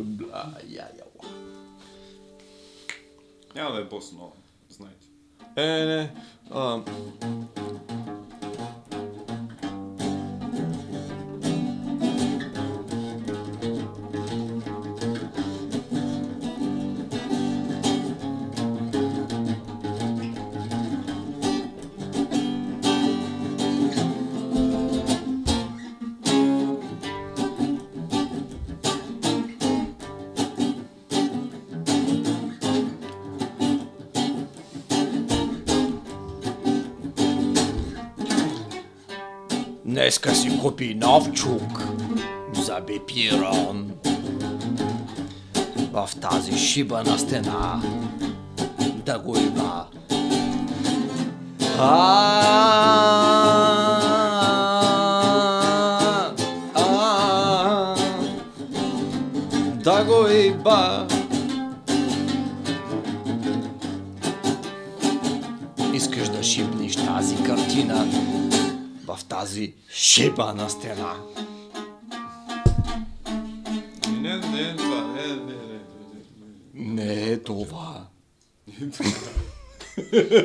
Бла, я, я. Няма да е бос знаете. Е, не. А, Днеска си купи нов чук за бепирон. В тази шибана стена да го има. Да го има. Искаш да шибнеш тази картина в тази шибана стена. Не, не, това, не, не, не, не, не. Не е това.